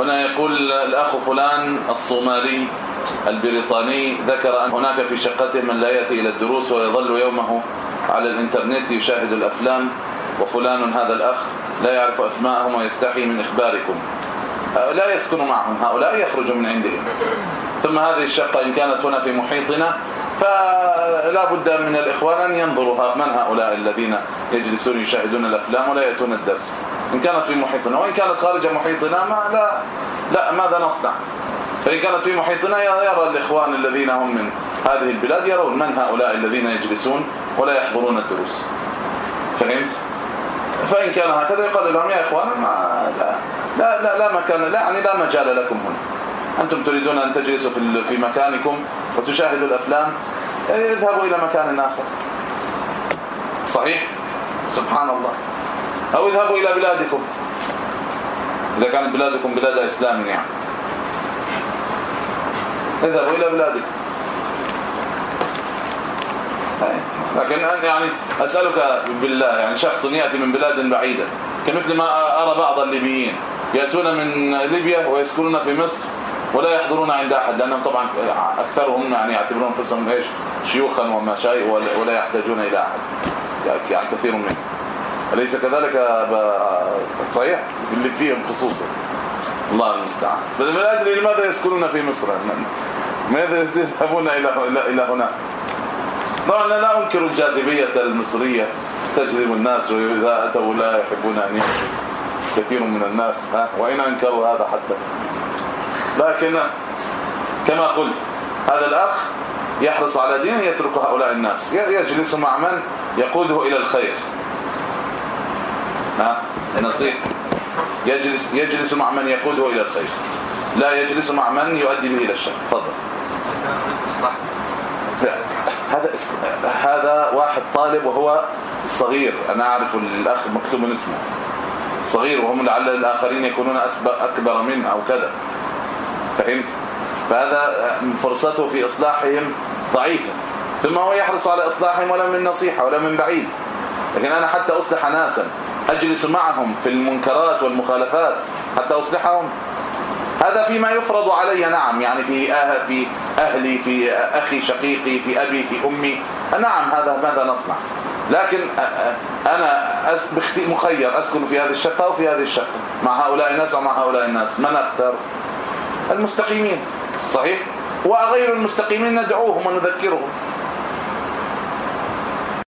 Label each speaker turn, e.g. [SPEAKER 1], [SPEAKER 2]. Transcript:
[SPEAKER 1] هنا يقول الأخ فلان الصومالي البريطاني ذكر أن هناك في شقته من لا يأتي إلى الدروس ويظل يومه على الإنترنت يشاهد الأفلام وفلان هذا الأخ لا يعرف أسماءهم ويستحي من إخباركم. لا يسكن معهم هؤلاء يخرج من عندهم. ثم هذه الشقة إن كانت هنا في محيطنا فلا بد من الإخوان أن ينظروا من هؤلاء الذين يجلسون يشاهدون الأفلام ولا يأتون الدرس. إن كانت في محيطنا وإن كانت خارج محيطنا ما لا لا ماذا نصنع؟ فإن كانت في محيطنا يرى الإخوان الذين هم من هذه البلاد يرون من هؤلاء الذين يجلسون ولا يحضرون الدروس. فهمت؟ فإن كان هكذا يقال لهم يا إخوان ما لا لا لا, لا مكان لا يعني لا مجال لكم هنا. أنتم تريدون أن تجلسوا في في مكانكم وتشاهدوا الأفلام اذهبوا إلى مكان آخر. صحيح؟ سبحان الله أو اذهبوا إلى بلادكم. إذا كانت بلادكم بلاد إسلام يعني. اذهبوا إلى بلادكم لكن يعني أسألك بالله يعني شخص يأتي من بلاد بعيدة كمثل ما أرى بعض الليبيين يأتون من ليبيا ويسكنون في مصر. ولا يحضرون عند أحد لأنهم طبعا أكثرهم يعني يعتبرون أنفسهم إيش؟ شيوخا ومشايخ ولا يحتاجون إلى أحد. يعني كثير منهم. أليس كذلك صحيح؟ اللي فيهم خصوصا. الله المستعان. بل ما ادري لماذا يسكنون في مصر؟ ماذا يذهبون إلى إلى هناك طبعا لا أنكر الجاذبية المصرية. تجذب الناس وإذا أتوا لا يحبون أن يمشوا كثير من الناس ها؟ وإن أنكروا هذا حتى. لكن كما قلت هذا الأخ يحرص على دينه يترك هؤلاء الناس. يجلس مع من يقوده إلى الخير. ها؟ نصيح يجلس يجلس مع من يقوده إلى الخير. لا يجلس مع من يؤدي به إلى الشر. تفضل. هذا هذا واحد طالب وهو صغير. أنا أعرف الأخ مكتوب اسمه. صغير وهم لعل الآخرين يكونون أكبر منه أو كذا. فهمت؟ فهذا فرصته في إصلاحهم ضعيفة. ثم هو يحرص على إصلاحهم ولا من نصيحة ولا من بعيد. لكن أنا حتى أصلح ناسا. أجلس معهم في المنكرات والمخالفات حتى أصلحهم. هذا فيما يفرض علي نعم. يعني في أه في أهلي في أخي شقيقي في أبي في أمي. نعم هذا ماذا نصنع؟ لكن أنا مخير أسكن في هذه الشقة أو في هذه الشقة. مع هؤلاء الناس أو مع هؤلاء الناس. من اختار المستقيمين. صحيح؟ وغير المستقيمين ندعوهم ونذكرهم.